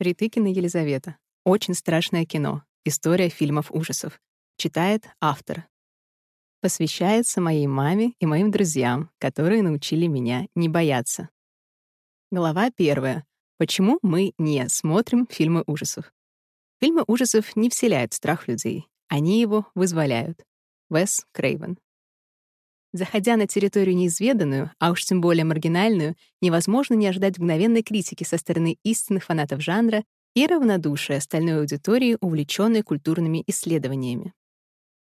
Ритыкина Елизавета. Очень страшное кино. История фильмов ужасов. Читает автор. Посвящается моей маме и моим друзьям, которые научили меня не бояться. Глава первая. Почему мы не смотрим фильмы ужасов? Фильмы ужасов не вселяют страх людей. Они его вызволяют. Вес Крейвен. Заходя на территорию неизведанную, а уж тем более маргинальную, невозможно не ожидать мгновенной критики со стороны истинных фанатов жанра и равнодушия остальной аудитории, увлеченной культурными исследованиями.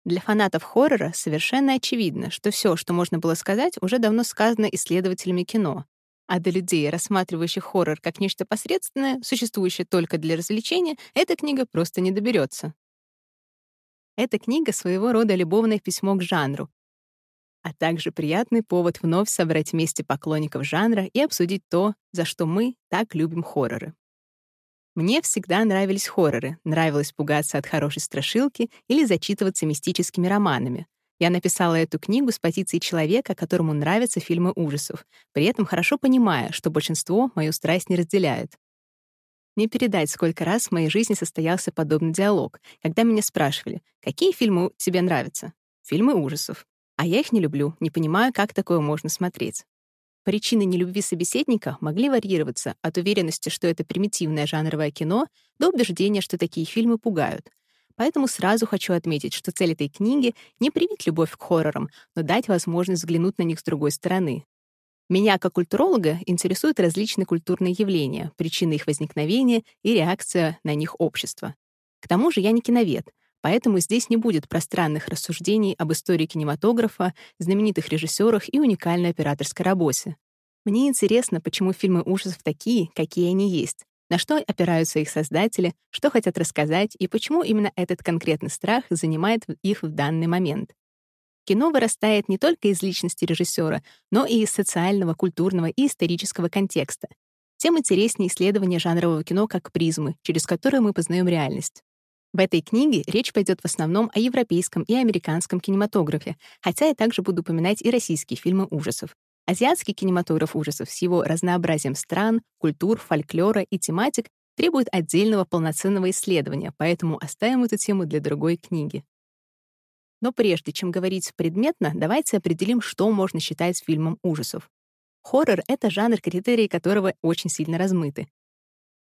Для фанатов хоррора совершенно очевидно, что все, что можно было сказать, уже давно сказано исследователями кино. А до людей, рассматривающих хоррор как нечто посредственное, существующее только для развлечения, эта книга просто не доберется. Эта книга — своего рода любовное письмо к жанру, а также приятный повод вновь собрать вместе поклонников жанра и обсудить то, за что мы так любим хорроры. Мне всегда нравились хорроры, нравилось пугаться от хорошей страшилки или зачитываться мистическими романами. Я написала эту книгу с позиции человека, которому нравятся фильмы ужасов, при этом хорошо понимая, что большинство мою страсть не разделяет. Не передать, сколько раз в моей жизни состоялся подобный диалог, когда меня спрашивали, какие фильмы тебе нравятся? Фильмы ужасов. А я их не люблю, не понимаю, как такое можно смотреть. Причины нелюбви собеседника могли варьироваться от уверенности, что это примитивное жанровое кино, до убеждения, что такие фильмы пугают. Поэтому сразу хочу отметить, что цель этой книги — не привить любовь к хоррорам, но дать возможность взглянуть на них с другой стороны. Меня, как культуролога, интересуют различные культурные явления, причины их возникновения и реакция на них общества. К тому же я не киновед — Поэтому здесь не будет пространных рассуждений об истории кинематографа, знаменитых режиссерах и уникальной операторской работе. Мне интересно, почему фильмы ужасов такие, какие они есть, на что опираются их создатели, что хотят рассказать и почему именно этот конкретный страх занимает их в данный момент. Кино вырастает не только из личности режиссера, но и из социального, культурного и исторического контекста. Тем интереснее исследование жанрового кино как призмы, через которую мы познаем реальность. В этой книге речь пойдет в основном о европейском и американском кинематографе, хотя я также буду упоминать и российские фильмы ужасов. Азиатский кинематограф ужасов с его разнообразием стран, культур, фольклора и тематик требует отдельного полноценного исследования, поэтому оставим эту тему для другой книги. Но прежде чем говорить предметно, давайте определим, что можно считать фильмом ужасов. Хоррор — это жанр, критерии которого очень сильно размыты.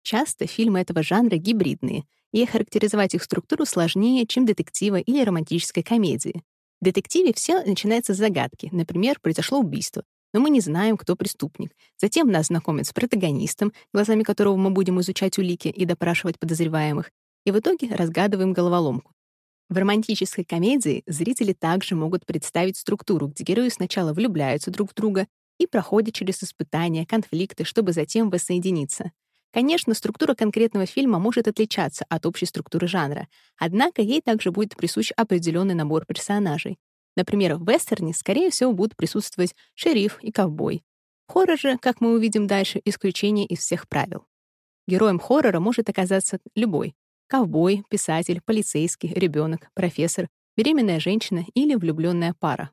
Часто фильмы этого жанра гибридные, и характеризовать их структуру сложнее, чем детектива или романтической комедии. В детективе все начинается с загадки. Например, произошло убийство, но мы не знаем, кто преступник. Затем нас знакомят с протагонистом, глазами которого мы будем изучать улики и допрашивать подозреваемых, и в итоге разгадываем головоломку. В романтической комедии зрители также могут представить структуру, где герои сначала влюбляются друг в друга и проходят через испытания, конфликты, чтобы затем воссоединиться. Конечно, структура конкретного фильма может отличаться от общей структуры жанра, однако ей также будет присущ определенный набор персонажей. Например, в вестерне, скорее всего, будут присутствовать шериф и ковбой. Хоррор же, как мы увидим дальше, исключение из всех правил. Героем хоррора может оказаться любой — ковбой, писатель, полицейский, ребенок, профессор, беременная женщина или влюбленная пара.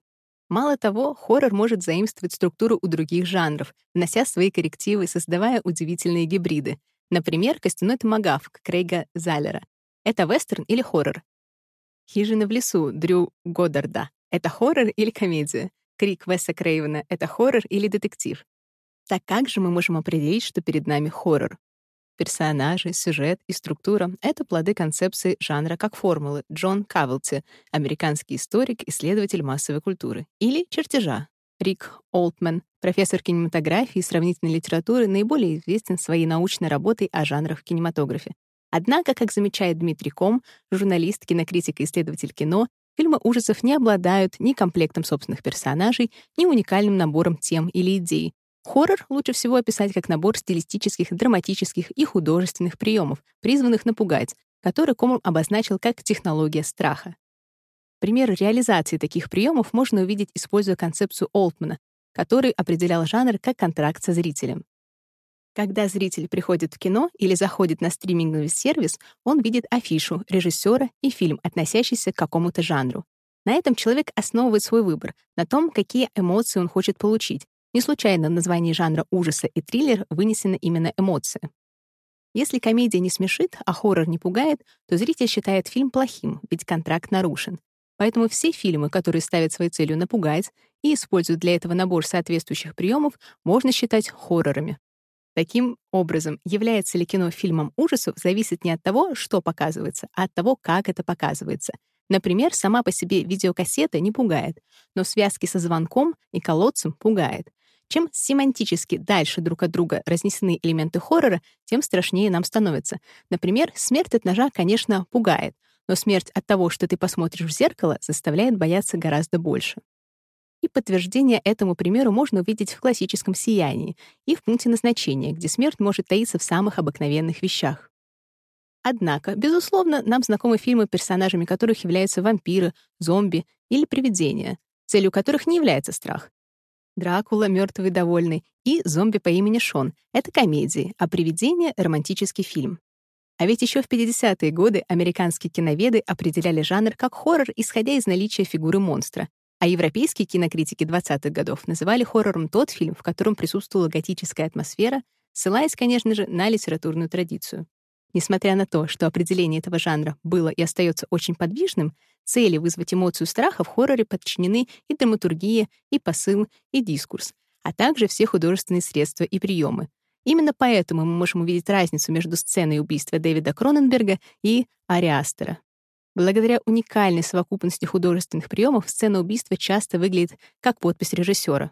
Мало того, хоррор может заимствовать структуру у других жанров, внося свои коррективы, создавая удивительные гибриды. Например, «Костяной томагавк» Крейга Заллера. Это вестерн или хоррор? «Хижина в лесу» Дрю Годдарда. Это хоррор или комедия? «Крик» Веса Крейвена. Это хоррор или детектив? Так как же мы можем определить, что перед нами хоррор? Персонажи, сюжет и структура — это плоды концепции жанра как формулы Джон Кавелти, американский историк, исследователь массовой культуры, или чертежа. Рик Олтман, профессор кинематографии и сравнительной литературы, наиболее известен своей научной работой о жанрах в кинематографе. Однако, как замечает Дмитрий Ком, журналист, кинокритик и исследователь кино, фильмы ужасов не обладают ни комплектом собственных персонажей, ни уникальным набором тем или идей, Хоррор лучше всего описать как набор стилистических, драматических и художественных приемов, призванных напугать, который Комом обозначил как технология страха. Пример реализации таких приемов можно увидеть, используя концепцию Олтмана, который определял жанр как контракт со зрителем. Когда зритель приходит в кино или заходит на стриминговый сервис, он видит афишу, режиссера и фильм, относящийся к какому-то жанру. На этом человек основывает свой выбор, на том, какие эмоции он хочет получить, не случайно в названии жанра ужаса и триллер вынесена именно эмоция. Если комедия не смешит, а хоррор не пугает, то зритель считает фильм плохим, ведь контракт нарушен. Поэтому все фильмы, которые ставят своей целью напугать и используют для этого набор соответствующих приемов, можно считать хоррорами. Таким образом, является ли кино фильмом ужасов, зависит не от того, что показывается, а от того, как это показывается. Например, сама по себе видеокассета не пугает, но связки со звонком и колодцем пугает. Чем семантически дальше друг от друга разнесены элементы хоррора, тем страшнее нам становится. Например, смерть от ножа, конечно, пугает, но смерть от того, что ты посмотришь в зеркало, заставляет бояться гораздо больше. И подтверждение этому примеру можно увидеть в классическом «Сиянии» и в пункте назначения, где смерть может таиться в самых обыкновенных вещах. Однако, безусловно, нам знакомы фильмы, персонажами которых являются вампиры, зомби или привидения, целью которых не является страх. «Дракула. Мертвый довольный» и «Зомби по имени Шон» — это комедии, а «Привидение» — романтический фильм. А ведь еще в 50-е годы американские киноведы определяли жанр как хоррор, исходя из наличия фигуры монстра, а европейские кинокритики 20-х годов называли хоррором тот фильм, в котором присутствовала готическая атмосфера, ссылаясь, конечно же, на литературную традицию. Несмотря на то, что определение этого жанра было и остается очень подвижным, цели вызвать эмоцию страха в хорроре подчинены и драматургия, и посыл, и дискурс, а также все художественные средства и приемы. Именно поэтому мы можем увидеть разницу между сценой убийства Дэвида Кроненберга и Ариастера. Благодаря уникальной совокупности художественных приемов сцена убийства часто выглядит как подпись режиссера.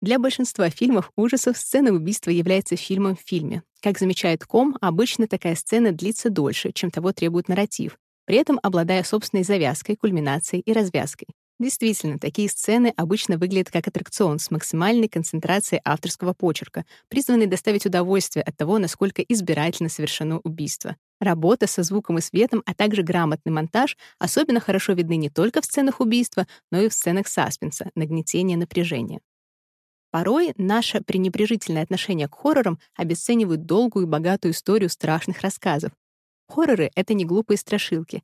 Для большинства фильмов ужасов сцена убийства является фильмом в фильме. Как замечает Ком, обычно такая сцена длится дольше, чем того требует нарратив, при этом обладая собственной завязкой, кульминацией и развязкой. Действительно, такие сцены обычно выглядят как аттракцион с максимальной концентрацией авторского почерка, призванный доставить удовольствие от того, насколько избирательно совершено убийство. Работа со звуком и светом, а также грамотный монтаж особенно хорошо видны не только в сценах убийства, но и в сценах саспенса, нагнетения напряжения. Порой наше пренебрежительное отношение к хоррорам обесценивает долгую и богатую историю страшных рассказов. Хорроры — это не глупые страшилки.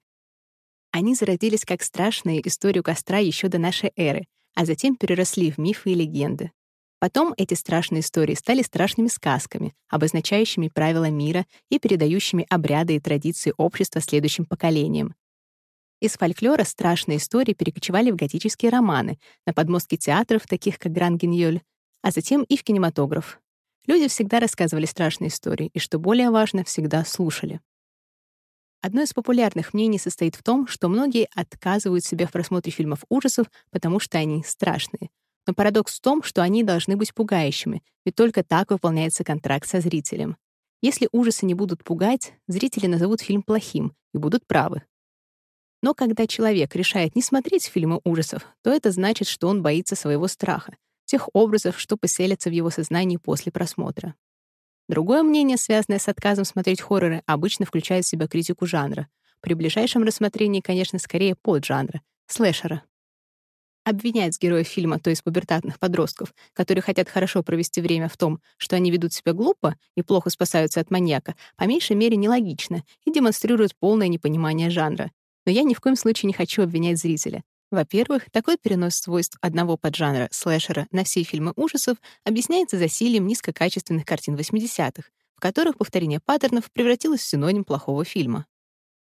Они зародились как страшные истории костра еще до нашей эры, а затем переросли в мифы и легенды. Потом эти страшные истории стали страшными сказками, обозначающими правила мира и передающими обряды и традиции общества следующим поколениям. Из фольклора страшные истории перекочевали в готические романы, на подмостки театров, таких как Гран-Гиньоль, а затем и в кинематограф. Люди всегда рассказывали страшные истории, и, что более важно, всегда слушали. Одно из популярных мнений состоит в том, что многие отказывают себе в просмотре фильмов ужасов, потому что они страшные — но парадокс в том, что они должны быть пугающими, ведь только так выполняется контракт со зрителем. Если ужасы не будут пугать, зрители назовут фильм плохим и будут правы. Но когда человек решает не смотреть фильмы ужасов, то это значит, что он боится своего страха, тех образов, что поселятся в его сознании после просмотра. Другое мнение, связанное с отказом смотреть хорроры, обычно включает в себя критику жанра. При ближайшем рассмотрении, конечно, скорее поджанра — слэшера обвинять героев фильма, то есть пубертатных подростков, которые хотят хорошо провести время в том, что они ведут себя глупо и плохо спасаются от маньяка, по меньшей мере нелогично и демонстрирует полное непонимание жанра. Но я ни в коем случае не хочу обвинять зрителя. Во-первых, такой перенос свойств одного поджанра слэшера на все фильмы ужасов объясняется засилием низкокачественных картин 80-х, в которых повторение паттернов превратилось в синоним плохого фильма.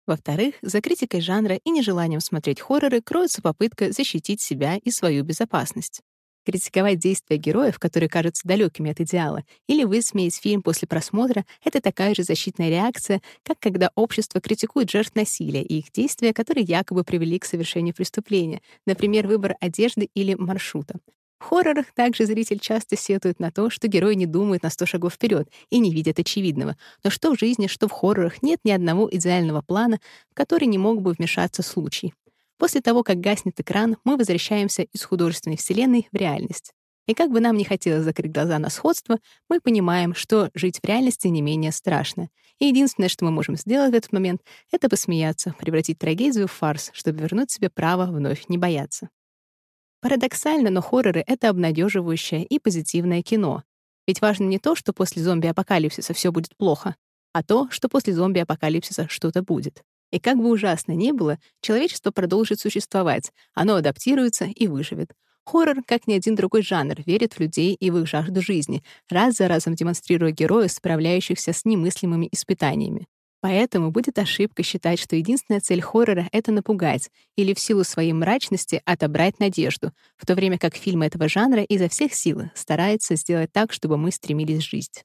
Во-вторых, за критикой жанра и нежеланием смотреть хорроры кроется попытка защитить себя и свою безопасность. Критиковать действия героев, которые кажутся далекими от идеала, или высмеять фильм после просмотра — это такая же защитная реакция, как когда общество критикует жертв насилия и их действия, которые якобы привели к совершению преступления, например, выбор одежды или маршрута. В хоррорах также зритель часто сетует на то, что герои не думают на сто шагов вперед и не видят очевидного. Но что в жизни, что в хоррорах нет ни одного идеального плана, в который не мог бы вмешаться случай. После того, как гаснет экран, мы возвращаемся из художественной вселенной в реальность. И как бы нам не хотелось закрыть глаза на сходство, мы понимаем, что жить в реальности не менее страшно. И единственное, что мы можем сделать в этот момент, это посмеяться, превратить трагедию в фарс, чтобы вернуть себе право вновь не бояться. Парадоксально, но хорроры — это обнадеживающее и позитивное кино. Ведь важно не то, что после зомби-апокалипсиса все будет плохо, а то, что после зомби-апокалипсиса что-то будет. И как бы ужасно ни было, человечество продолжит существовать, оно адаптируется и выживет. Хоррор, как ни один другой жанр, верит в людей и в их жажду жизни, раз за разом демонстрируя героев, справляющихся с немыслимыми испытаниями. Поэтому будет ошибка считать, что единственная цель хоррора — это напугать или в силу своей мрачности отобрать надежду, в то время как фильмы этого жанра изо всех сил стараются сделать так, чтобы мы стремились жить.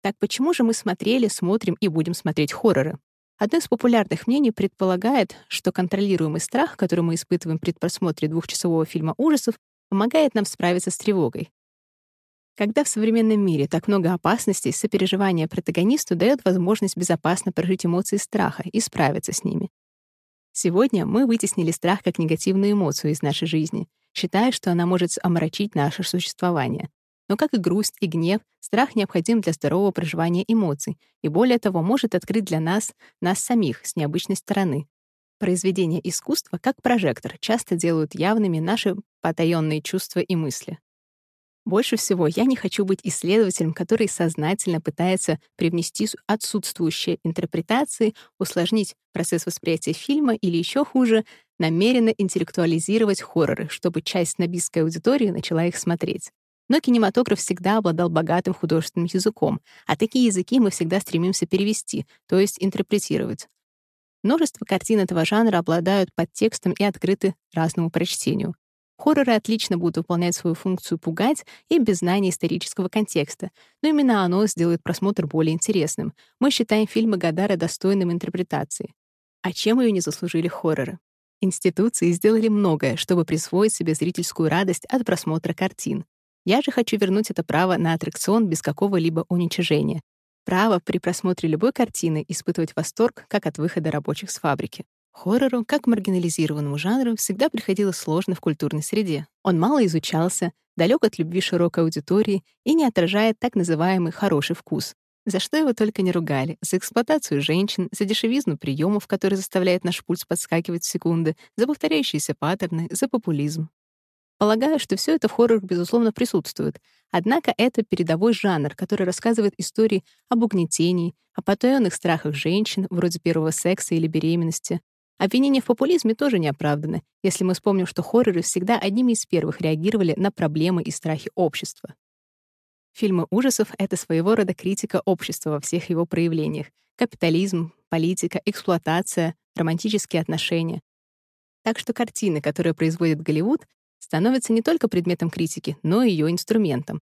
Так почему же мы смотрели, смотрим и будем смотреть хорроры? Одно из популярных мнений предполагает, что контролируемый страх, который мы испытываем при просмотре двухчасового фильма ужасов, помогает нам справиться с тревогой. Когда в современном мире так много опасностей, сопереживание протагонисту дает возможность безопасно прожить эмоции страха и справиться с ними. Сегодня мы вытеснили страх как негативную эмоцию из нашей жизни, считая, что она может омрачить наше существование. Но как и грусть и гнев, страх необходим для здорового проживания эмоций и, более того, может открыть для нас, нас самих, с необычной стороны. Произведения искусства, как прожектор, часто делают явными наши потаённые чувства и мысли. Больше всего я не хочу быть исследователем, который сознательно пытается привнести отсутствующие интерпретации, усложнить процесс восприятия фильма или еще хуже, намеренно интеллектуализировать хорроры, чтобы часть снобистской аудитории начала их смотреть. Но кинематограф всегда обладал богатым художественным языком, а такие языки мы всегда стремимся перевести, то есть интерпретировать. Множество картин этого жанра обладают подтекстом и открыты разному прочтению. Хорроры отлично будут выполнять свою функцию пугать и без знания исторического контекста, но именно оно сделает просмотр более интересным. Мы считаем фильмы Гадара достойным интерпретации. А чем ее не заслужили хорроры? Институции сделали многое, чтобы присвоить себе зрительскую радость от просмотра картин. Я же хочу вернуть это право на аттракцион без какого-либо уничижения. Право при просмотре любой картины испытывать восторг, как от выхода рабочих с фабрики. Хоррору, как маргинализированному жанру, всегда приходилось сложно в культурной среде. Он мало изучался, далек от любви широкой аудитории и не отражает так называемый «хороший вкус». За что его только не ругали. За эксплуатацию женщин, за дешевизну приемов, который заставляет наш пульс подскакивать в секунды, за повторяющиеся паттерны, за популизм. Полагаю, что все это в хоррорах, безусловно, присутствует. Однако это передовой жанр, который рассказывает истории об угнетении, о потаенных страхах женщин, вроде первого секса или беременности, Обвинения в популизме тоже не оправданы, если мы вспомним, что хорроры всегда одними из первых реагировали на проблемы и страхи общества. Фильмы ужасов — это своего рода критика общества во всех его проявлениях. Капитализм, политика, эксплуатация, романтические отношения. Так что картины, которые производит Голливуд, становятся не только предметом критики, но и ее инструментом.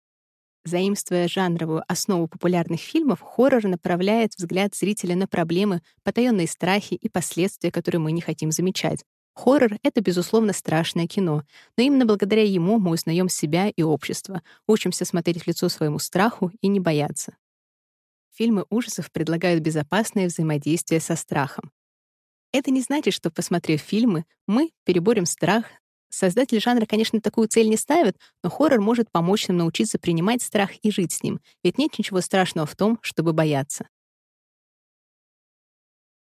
Заимствуя жанровую основу популярных фильмов, хоррор направляет взгляд зрителя на проблемы, потаенные страхи и последствия, которые мы не хотим замечать. Хоррор — это, безусловно, страшное кино, но именно благодаря ему мы узнаем себя и общество, учимся смотреть в лицо своему страху и не бояться. Фильмы ужасов предлагают безопасное взаимодействие со страхом. Это не значит, что, посмотрев фильмы, мы переборем страх, Создатели жанра, конечно, такую цель не ставят, но хоррор может помочь нам научиться принимать страх и жить с ним, ведь нет ничего страшного в том, чтобы бояться.